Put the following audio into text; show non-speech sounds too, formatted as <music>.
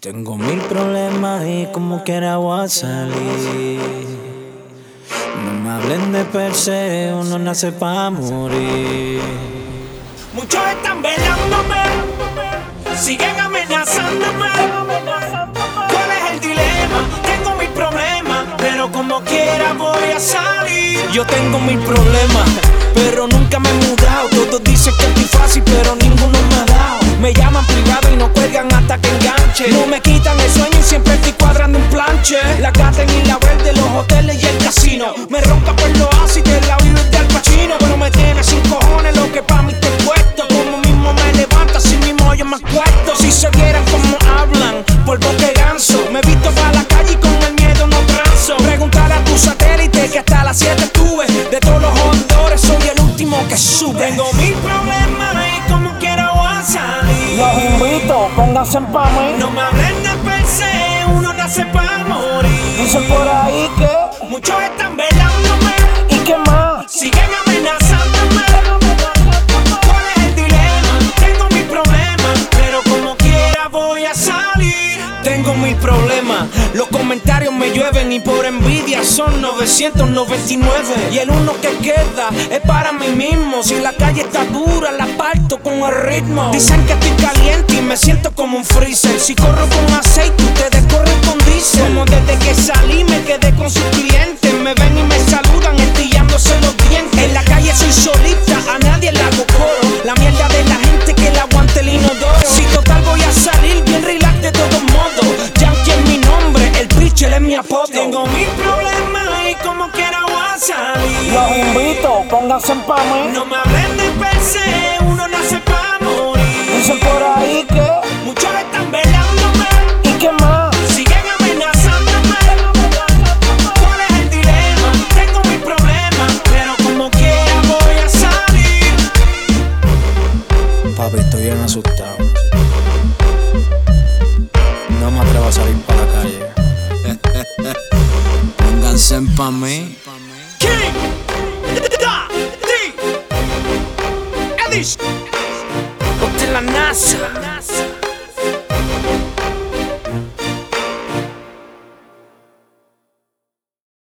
Tengo mil problemas y como quiera voy a salir. No me hablen de per se, uno nace para morir. Muchos están velándome, siguen amenazándome. ¿Cuál es el dilema? Tengo mil problemas, pero como quiera voy a salir. Yo tengo mil problemas, pero nunca me No me quitan el sueño y siempre estoy cuadrando un planche. La gata y la verde, los hoteles y el casino. Me ronca por los ácidos, la vida de Al Pacino. Pero me tiene sin cojones lo que pa' mí te puesto. Como mismo me levanta, así mismo yo me acuesto. Si se vieran como hablan, por que ganso. Me visto para la calle y con el miedo no transo. Preguntar a tu satélite que hasta las 7 estuve. De todos los jodedores soy el último que sube. Tengo mil pa' mí. No me hablen de per se, uno nace para morir. Dicen por ahí que Muchos están velándome, ¿Y qué más? siguen amenazándome. ¿Cuál es el dilema? Tengo mis problemas, pero como quiera voy a salir. Tengo mil problemas, los me llueven y por envidia son 999 y el uno que queda es para mí mismo. Si la calle está dura, la parto con el ritmo. Dicen que estoy caliente y me siento como un freezer. Si corro con aceite, ustedes Los invito, pónganse pa' mí. No me hablen de per se, uno nace para morir. Dicen por ahí que Muchos están velándome, ¿Y qué más? siguen amenazándome. ¿Cuál es el dilema? Tengo mis problemas, pero como quiera voy a salir. Papi, estoy bien asustado. No me atrevo a salir para la calle. <laughs> Pónganse pa' mí. Hotel La NASA.